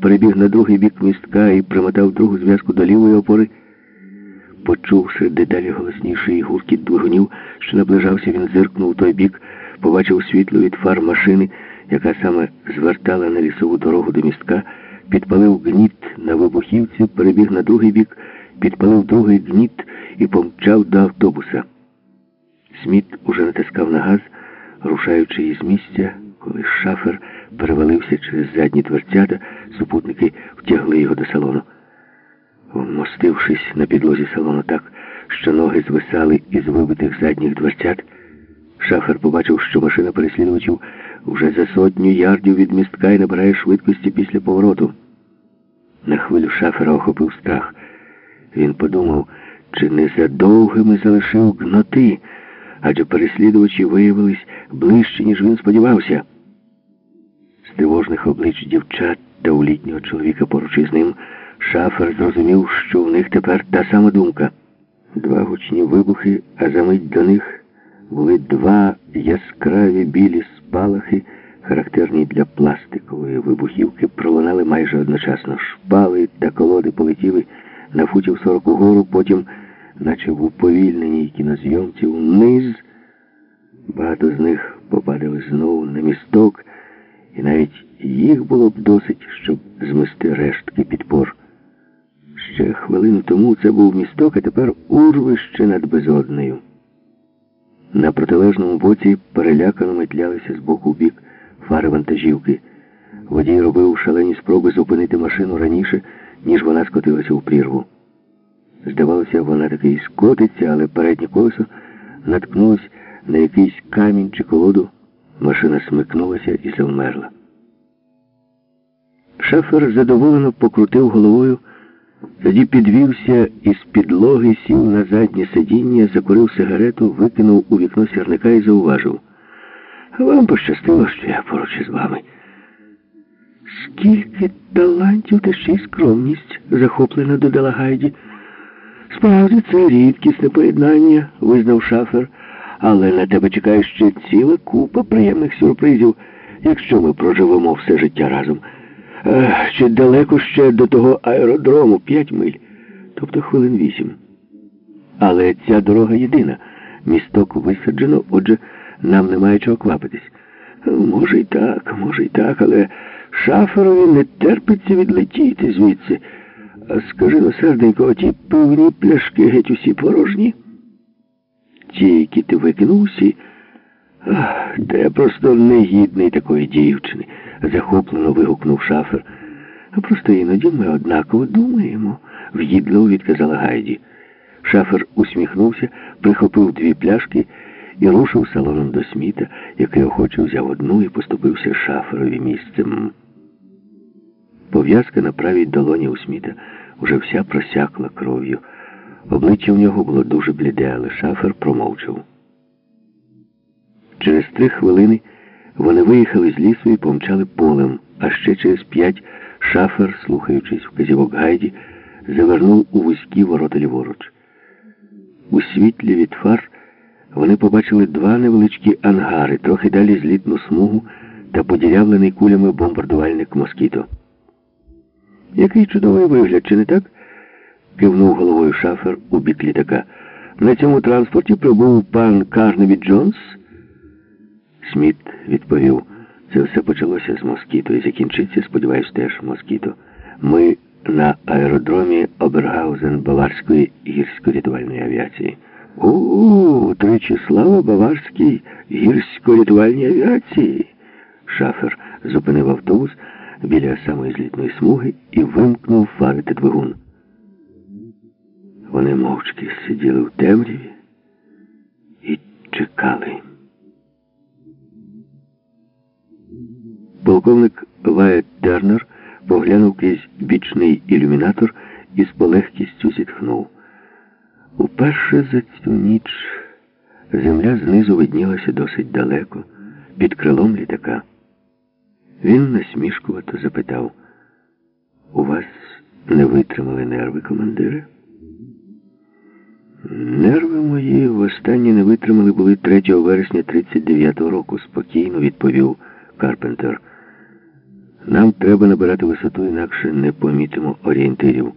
перебіг на другий бік містка і примотав другу зв'язку до лівої опори. Почувши дедалі голосніший гуркіт двигунів, що наближався, він зиркнув у той бік, побачив світло від фар машини, яка саме звертала на лісову дорогу до містка, підпалив гніт на вибухівці, перебіг на другий бік, підпалив другий гніт і помчав до автобуса. Сміт уже натискав на газ, рушаючи із місця, коли шафер перевалився через задні дверцята, супутники втягли його до салону. Вмостившись на підлозі салону так, що ноги звисали із вибитих задніх дверцят, шафер побачив, що машина переслідувачів вже за сотню ярдів від містка і набирає швидкості після повороту. На хвилю шафера охопив страх. Він подумав, чи не задовгими залишив гноти, адже переслідувачі виявились ближче, ніж він сподівався. Тривожних облич дівчат та у літнього чоловіка поруч із ним шафер зрозумів, що в них тепер та сама думка. Два гучні вибухи, а за мить до них були два яскраві білі спалахи, характерні для пластикової вибухівки, пролунали майже одночасно. Шпали та колоди полетіли на футів сорок угору, потім, наче в уповільненій кінозйомці, вниз. Багато з них попадали знову на місток, і навіть їх було б досить, щоб змести рештки підпор. Ще хвилину тому це був місток, а тепер урвище над безоднею. На протилежному боці перелякано метлялися з боку в бік фари вантажівки. Водій робив шалені спроби зупинити машину раніше, ніж вона скотилася у прірву. Здавалося, вона таки і скотиться, але переднє колесо наткнулось на якийсь камінь чи колоду. Машина смикнулася і завмерла. Шефер задоволено покрутив головою, тоді підвівся із підлоги, сів на заднє сидіння, закурив сигарету, викинув у вікно сірника і зауважив. Вам пощастило, що я поруч із вами. Скільки талантів та ще й скромність, захоплено додала Гайді. Справді, це рідкісне поєднання, визнав шафер, але на тебе чекає ще ціла купа приємних сюрпризів, якщо ми проживемо все життя разом. Чи далеко ще до того аеродрому п'ять миль, тобто хвилин вісім. Але ця дорога єдина. Місток висаджено, отже, нам немає чого квапитись. Може й так, може й так, але шаферові не терпиться відлетіти звідси. А скажи ну, серденько, оті пивні пляшки геть усі порожні. Ті, які ти викинув усі. Просто негідний такої дівчини, захоплено вигукнув шафер. Просто іноді ми однаково думаємо, в'їдливо відказала Гайді. Шафер усміхнувся, прихопив дві пляшки і рушив салоном до сміта, який охоче взяв одну і поступився шаферові місцем. Пов'язка на правій долоні у сміта уже вся просякла кров'ю. Обличчя в нього було дуже бліде, але шафер промовчав. Через три хвилини вони виїхали з лісу і помчали полем, а ще через п'ять шафер, слухаючись вказівок гайді, завернув у вузькі ворота ліворуч. У світлі від фар вони побачили два невеличкі ангари, трохи далі злітну смугу та подірявлений кулями бомбардувальник москіто. Який чудовий вигляд, чи не так? Кивнув головою шафер у бік літака. На цьому транспорті прибув пан Карневі Джонс. Сміт відповів, це все почалося з москіто і закінчиться, сподіваюсь, теж москіто. Ми на аеродромі Обергаузен Баварської гірсько-рятувальної авіації. У, тричі слава Баварській гірсько-рятувальній авіації. Шафер зупинив автобус біля самої злітної смуги і вимкнув фари та двигун. Вони мовчки сиділи в темряві і чекали. Полковник Вайет Тернер поглянув крізь бічний ілюмінатор і з полегкістю зітхнув. Уперше за цю ніч земля знизу виднілася досить далеко, під крилом літака. Він насмішкувато запитав, у вас не витримали нерви, командире? Нерви мої востаннє не витримали були 3 вересня 39-го року, спокійно відповів Карпентер. Нам треба набирати висоту, інакше не помітимо орієнтирів.